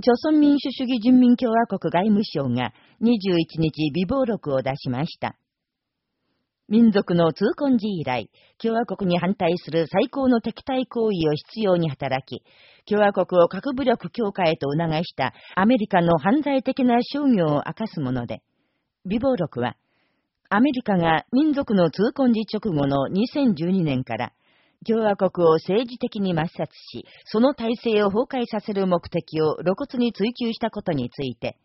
朝鮮民主主義人民共和国外務省が21日微暴録を出しました。民族の痛恨時以来、共和国に反対する最高の敵対行為を必要に働き、共和国を核武力強化へと促したアメリカの犯罪的な商業を明かすもので、微暴録は、アメリカが民族の痛恨時直後の2012年から、共和国を政治的に抹殺し、その体制を崩壊させる目的を露骨に追求したことについて、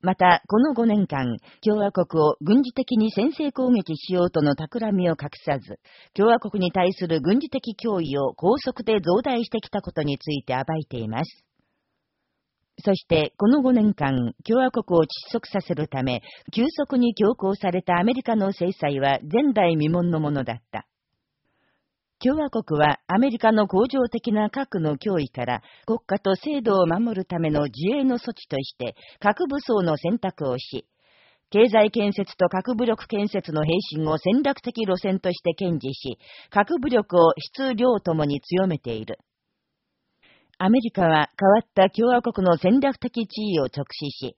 また、この5年間、共和国を軍事的に先制攻撃しようとの企みを隠さず、共和国に対する軍事的脅威を高速で増大してきたことについて暴いています。そして、この5年間、共和国を窒息させるため、急速に強行されたアメリカの制裁は前代未聞のものだった。共和国はアメリカの恒常的な核の脅威から国家と制度を守るための自衛の措置として核武装の選択をし、経済建設と核武力建設の並進を戦略的路線として堅持し、核武力を質量ともに強めている。アメリカは変わった共和国の戦略的地位を直視し、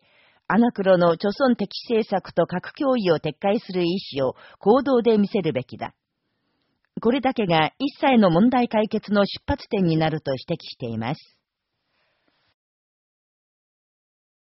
アナクロの貯村的政策と核脅威を撤回する意思を行動で見せるべきだ。これだけが一切の問題解決の出発点になると指摘しています。